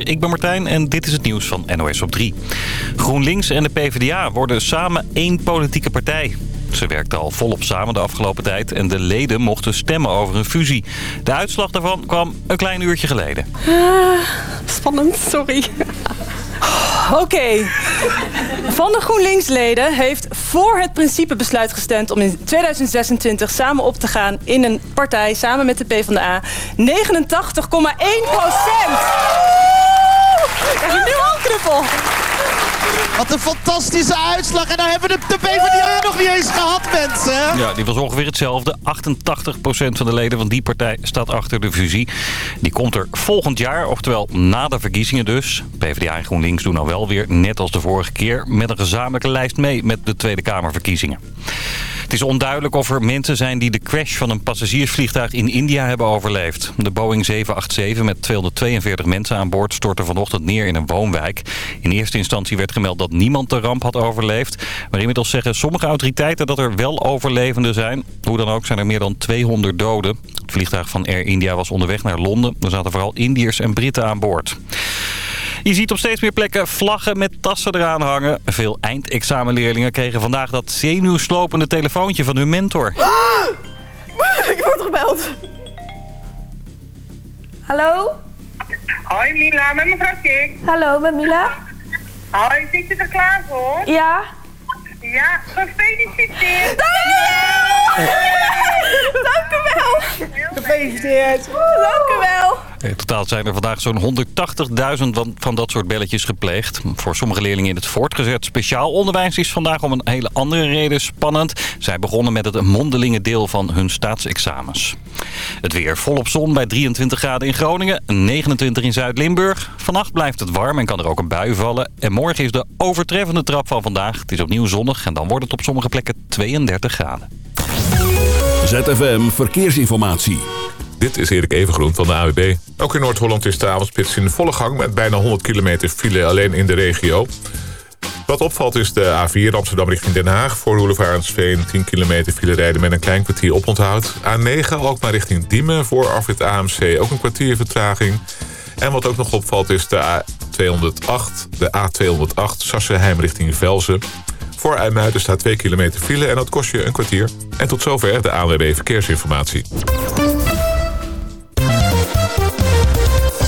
ik ben Martijn en dit is het nieuws van NOS op 3. GroenLinks en de PvdA worden samen één politieke partij. Ze werkten al volop samen de afgelopen tijd en de leden mochten stemmen over een fusie. De uitslag daarvan kwam een klein uurtje geleden. Uh, spannend, sorry. Oké. Van de GroenLinks-leden heeft voor het principebesluit gestemd... om in 2026 samen op te gaan in een partij samen met de PvdA. 89,1 procent. Krijg je nu al knuffel? Wat een fantastische uitslag. En dan hebben we de PvdA nog niet eens gehad, mensen. Ja, die was ongeveer hetzelfde. 88% van de leden van die partij staat achter de fusie. Die komt er volgend jaar, oftewel na de verkiezingen dus. PvdA en GroenLinks doen nou wel weer, net als de vorige keer... met een gezamenlijke lijst mee met de Tweede Kamerverkiezingen. Het is onduidelijk of er mensen zijn die de crash van een passagiersvliegtuig in India hebben overleefd. De Boeing 787 met 242 mensen aan boord stortte vanochtend neer in een woonwijk. In eerste instantie werd gemeld dat niemand de ramp had overleefd. Maar inmiddels zeggen sommige autoriteiten dat er wel overlevenden zijn. Hoe dan ook zijn er meer dan 200 doden. Het vliegtuig van Air India was onderweg naar Londen. Er zaten vooral Indiërs en Britten aan boord. Je ziet op steeds meer plekken vlaggen met tassen eraan hangen. Veel eindexamenleerlingen kregen vandaag dat zenuwslopende telefoontje van hun mentor. Ah! Ik word gebeld. Hallo? Hoi Mila, met mevrouw Kik. Hallo, met Mila. Hoi, zit je er klaar voor? Ja. Ja, gefeliciteerd. Dank u wel. Gefeliciteerd. Dank u wel. Totaal zijn er vandaag zo'n 180.000 van, van dat soort belletjes gepleegd. Voor sommige leerlingen in het voortgezet speciaal onderwijs is vandaag om een hele andere reden spannend. Zij begonnen met het mondelinge deel van hun staatsexamens. Het weer volop zon bij 23 graden in Groningen, 29 in Zuid-Limburg. Vannacht blijft het warm en kan er ook een bui vallen. En morgen is de overtreffende trap van vandaag. Het is opnieuw zonnig en dan wordt het op sommige plekken 32 graden. ZFM Verkeersinformatie. Dit is Erik Evengroen van de AWB. Ook in Noord-Holland is de avondspits in volle gang... met bijna 100 kilometer file alleen in de regio. Wat opvalt is de A4 Amsterdam richting Den Haag. Voor Roelevarensveen 10 kilometer file rijden met een klein kwartier oponthoud. A9 ook maar richting Diemen voor afrit AMC ook een kwartier vertraging. En wat ook nog opvalt is de A208, de A208 Sassenheim richting Velzen. Voor IJmuiden staat 2 kilometer file en dat kost je een kwartier. En tot zover de ANWB Verkeersinformatie.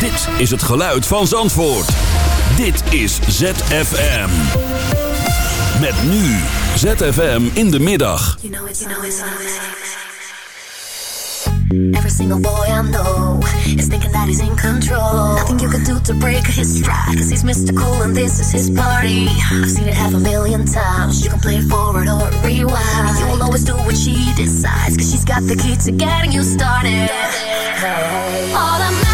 Dit is het geluid van Zandvoort. Dit is ZFM. Met nu ZFM in de middag. You know you know it's Every single boy I know is thinking that he's in control. Nothing you can do to break his stride, cause he's Mr. Cool and this is his party. I've seen it half a million times. You can play forward or rewind. You will always do what she decides, cause she's got the key to getting you started. Hey. Automatic,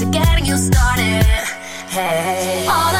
to getting you started. Hey. Automatic.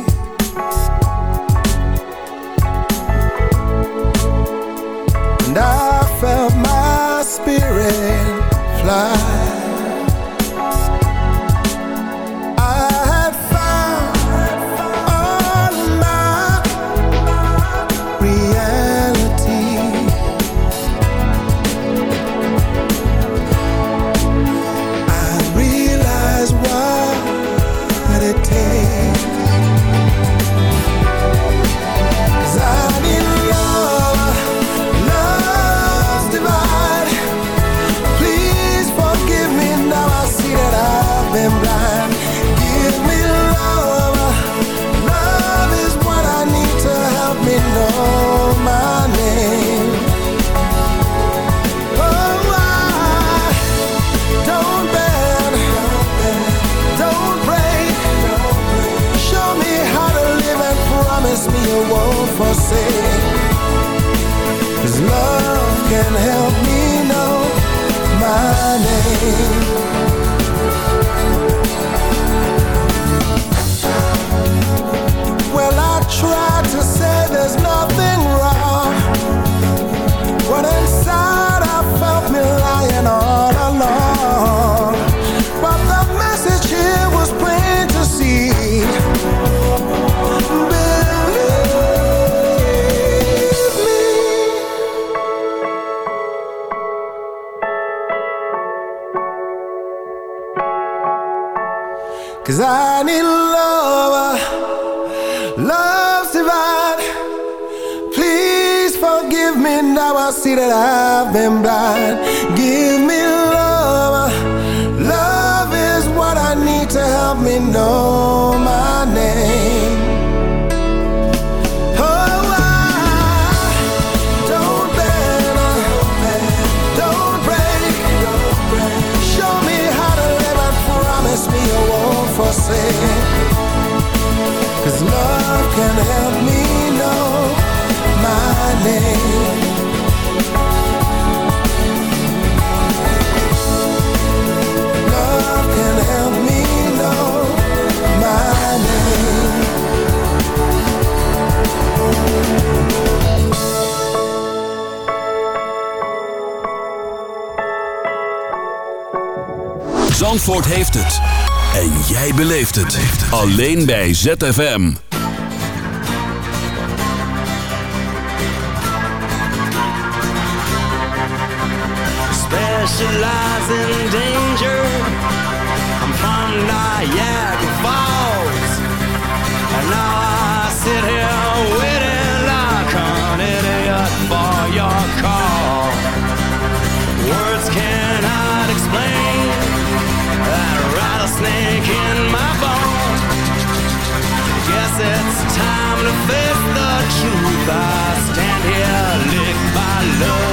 say Cause love can help been blind. Zandvoort heeft het. En jij beleeft het. Alleen bij ZFM. Specialize in danger. I'm from Niagara love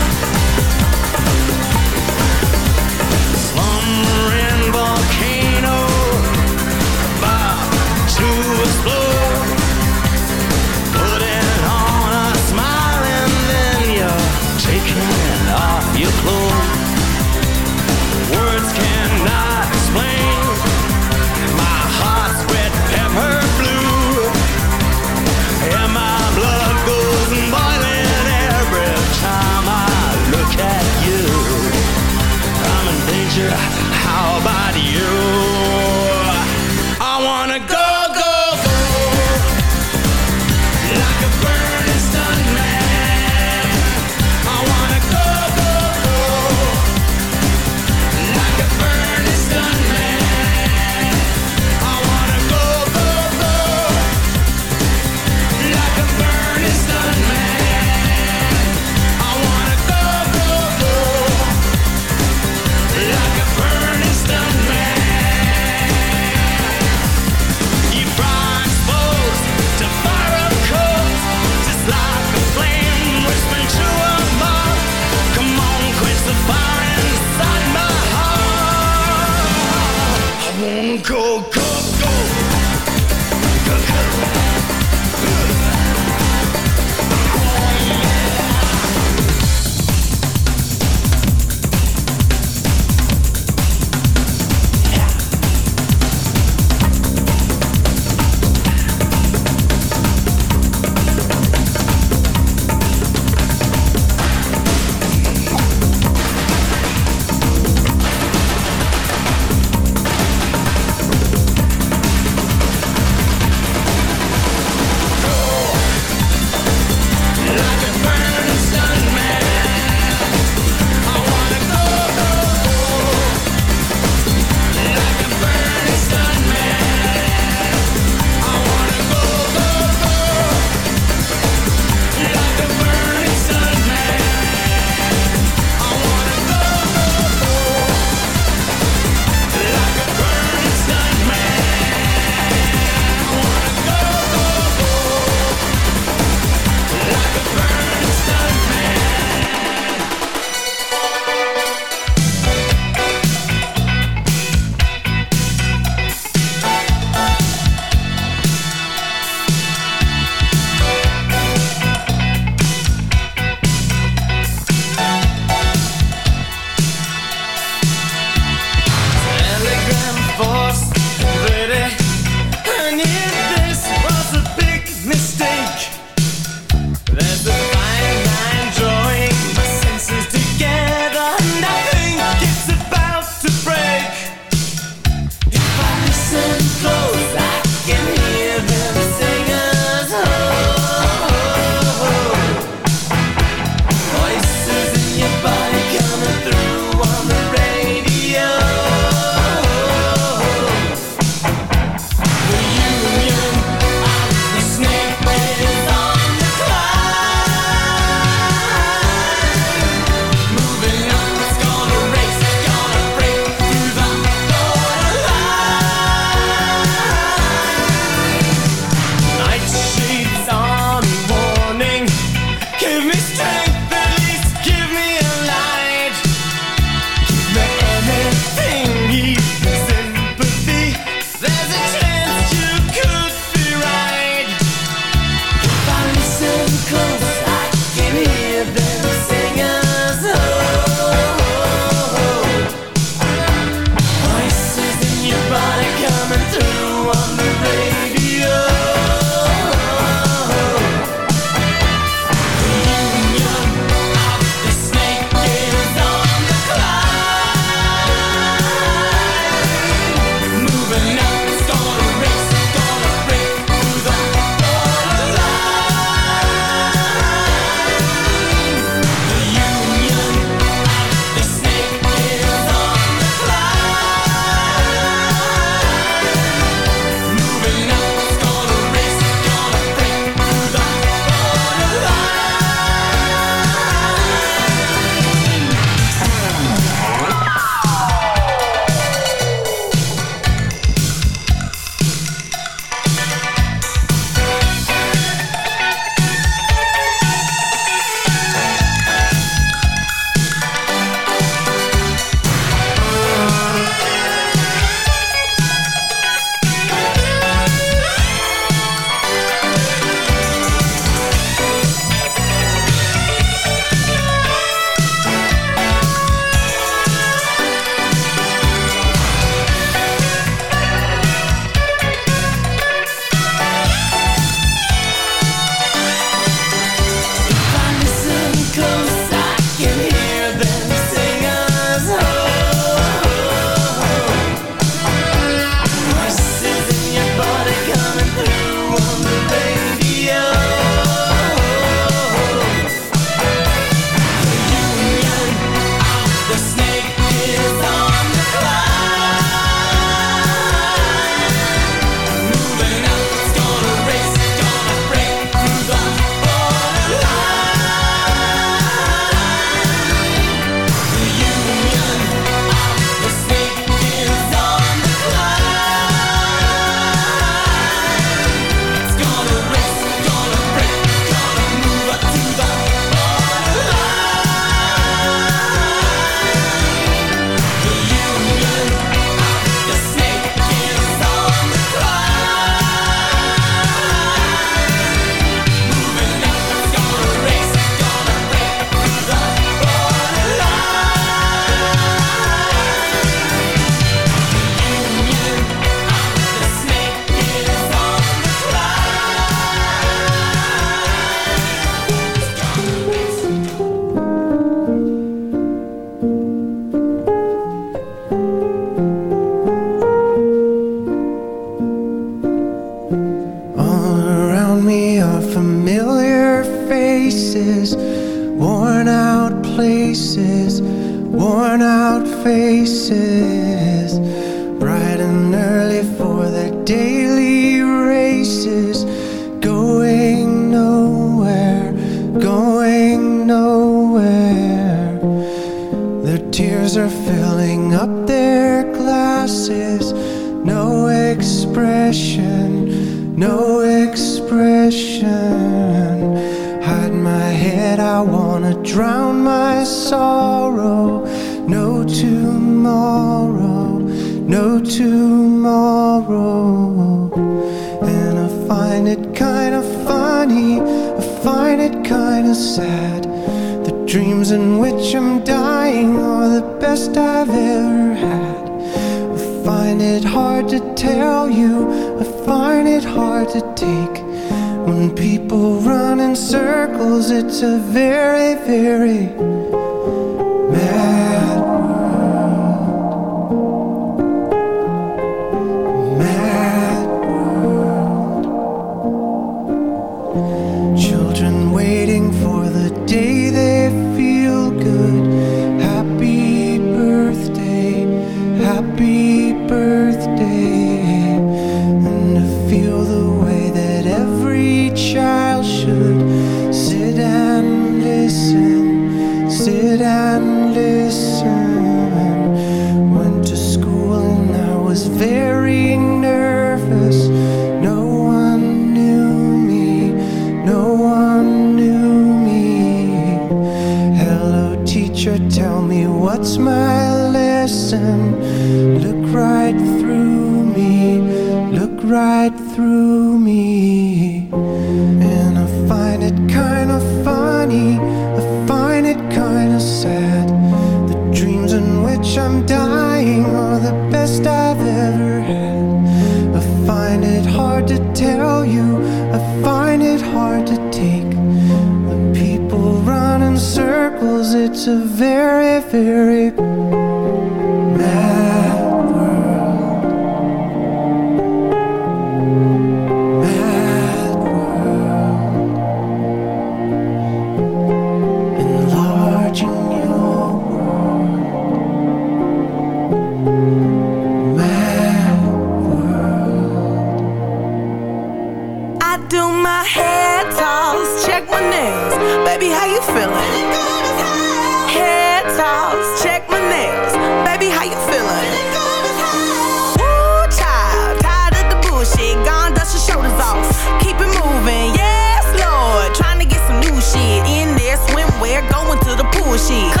cheese.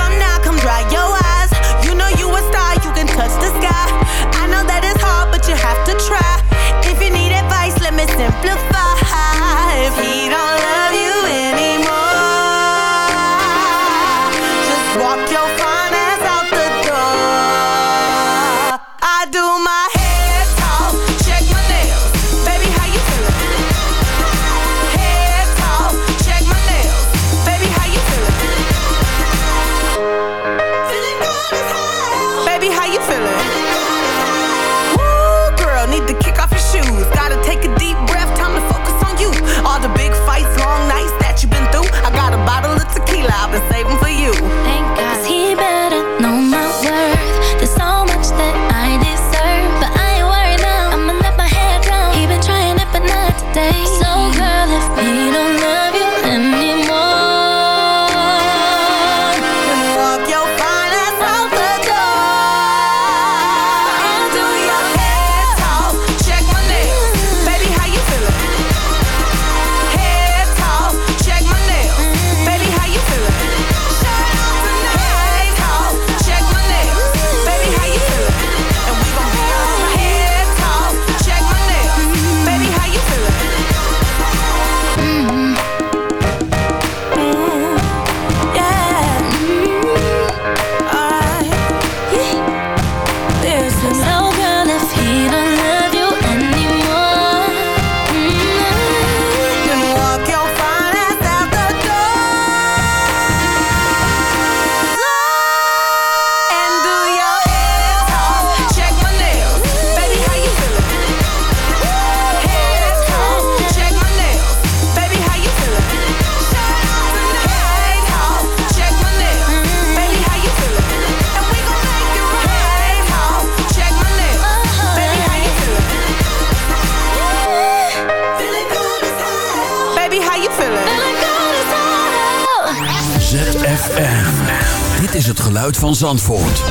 het geluid van Zandvoort.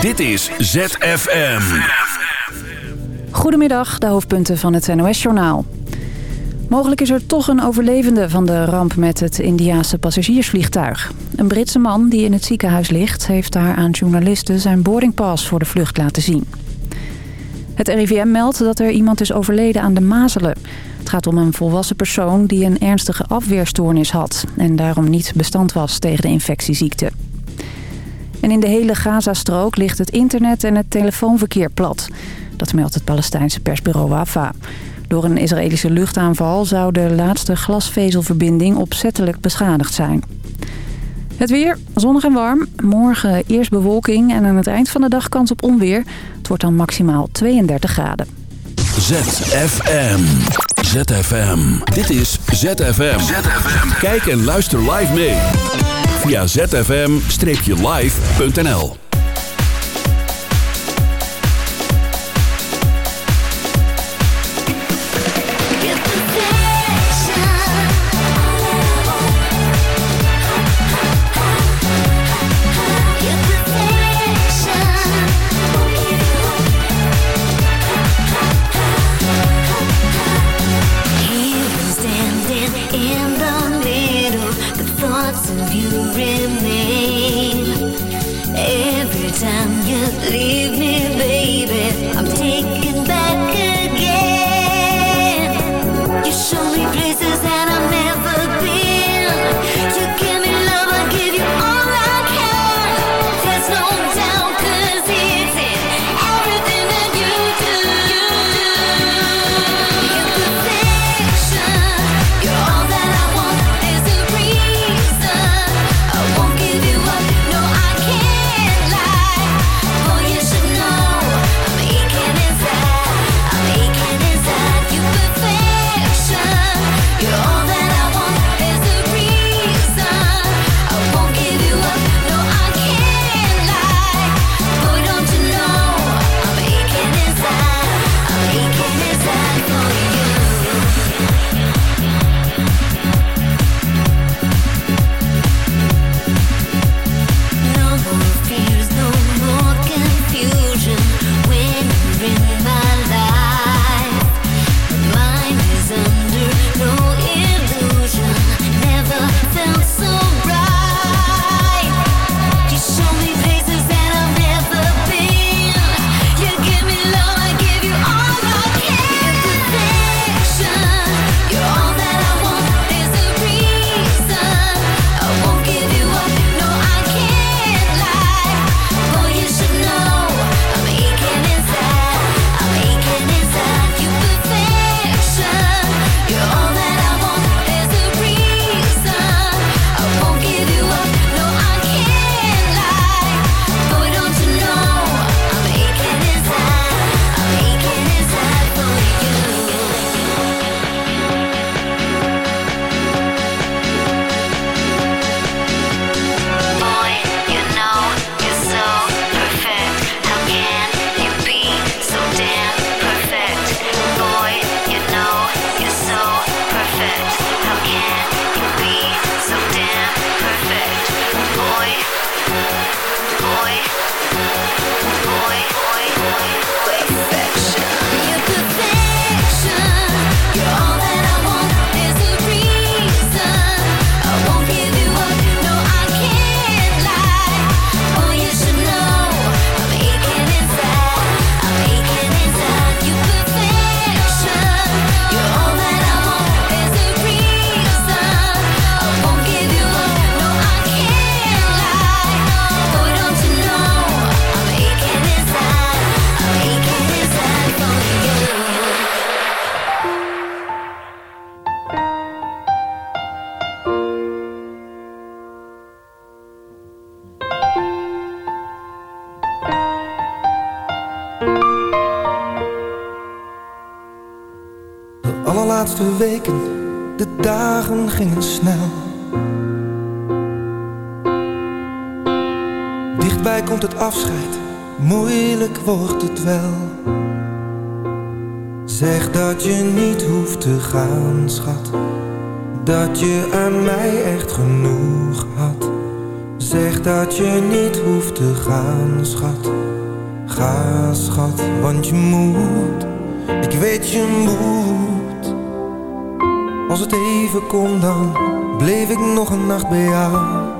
Dit is ZFM. Goedemiddag, de hoofdpunten van het NOS-journaal. Mogelijk is er toch een overlevende van de ramp met het Indiaanse passagiersvliegtuig. Een Britse man die in het ziekenhuis ligt... heeft daar aan journalisten zijn boardingpass voor de vlucht laten zien. Het RIVM meldt dat er iemand is overleden aan de mazelen. Het gaat om een volwassen persoon die een ernstige afweerstoornis had... en daarom niet bestand was tegen de infectieziekte. En in de hele Gazastrook ligt het internet en het telefoonverkeer plat. Dat meldt het Palestijnse persbureau WAFA. Door een Israëlische luchtaanval zou de laatste glasvezelverbinding opzettelijk beschadigd zijn. Het weer, zonnig en warm. Morgen eerst bewolking en aan het eind van de dag kans op onweer. Het wordt dan maximaal 32 graden. ZFM. ZFM. Dit is ZFM. ZFM. Kijk en luister live mee. Via Z F M Streek je Lijf, Punt of you remain every time you leave me. afscheid, moeilijk wordt het wel. Zeg dat je niet hoeft te gaan, schat. Dat je aan mij echt genoeg had. Zeg dat je niet hoeft te gaan, schat. Ga, schat, want je moet. Ik weet je moet. Als het even komt, dan, bleef ik nog een nacht bij jou.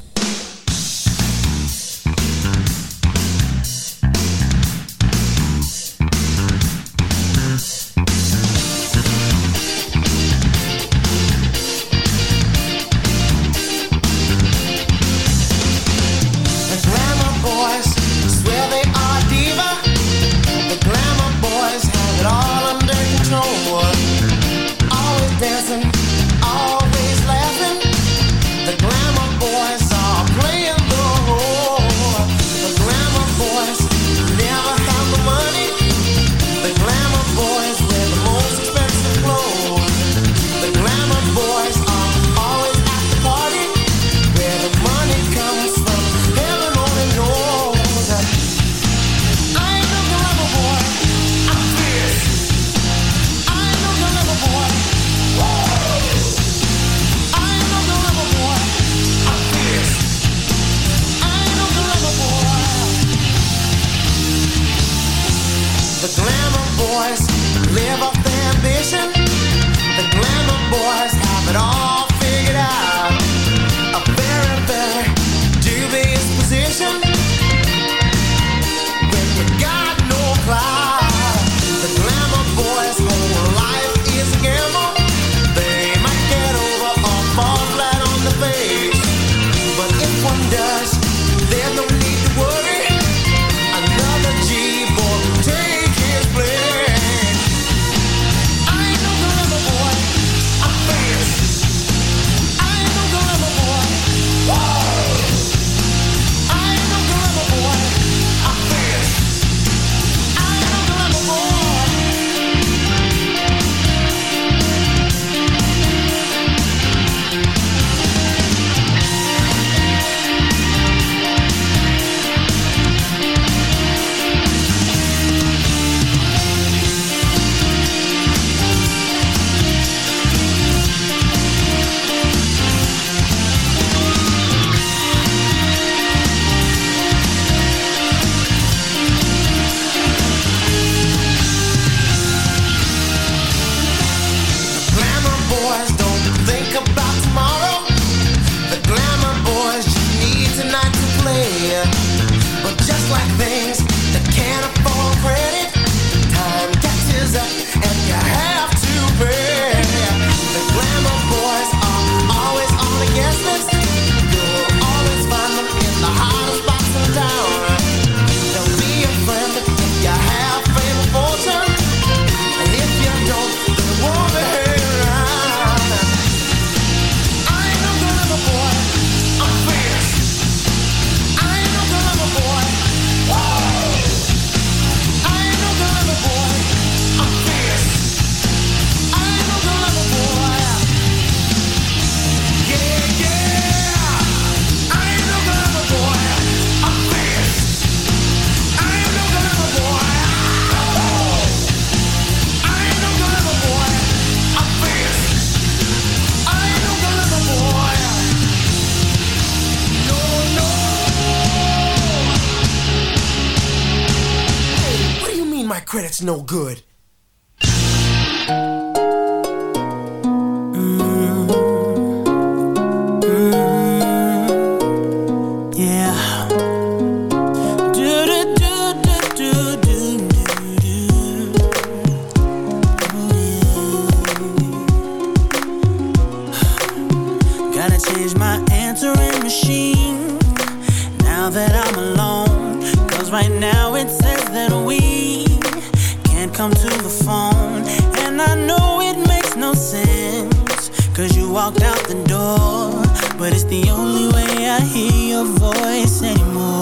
It's the only way I hear your voice anymore.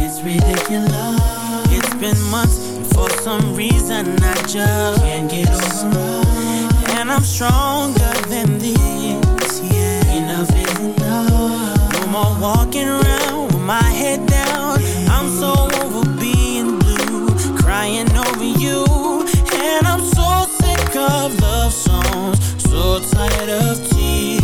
It's ridiculous. It's been months and for some reason I just can't get over And I'm stronger than this, yeah. Enough is enough. No more walking around with my head down. I'm so over being blue Crying over you. And I'm so sick of love songs So tired of tears.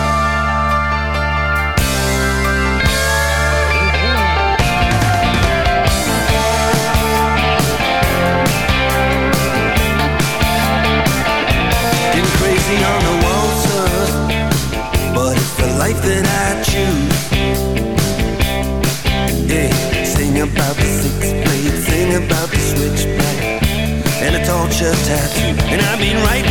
mean right?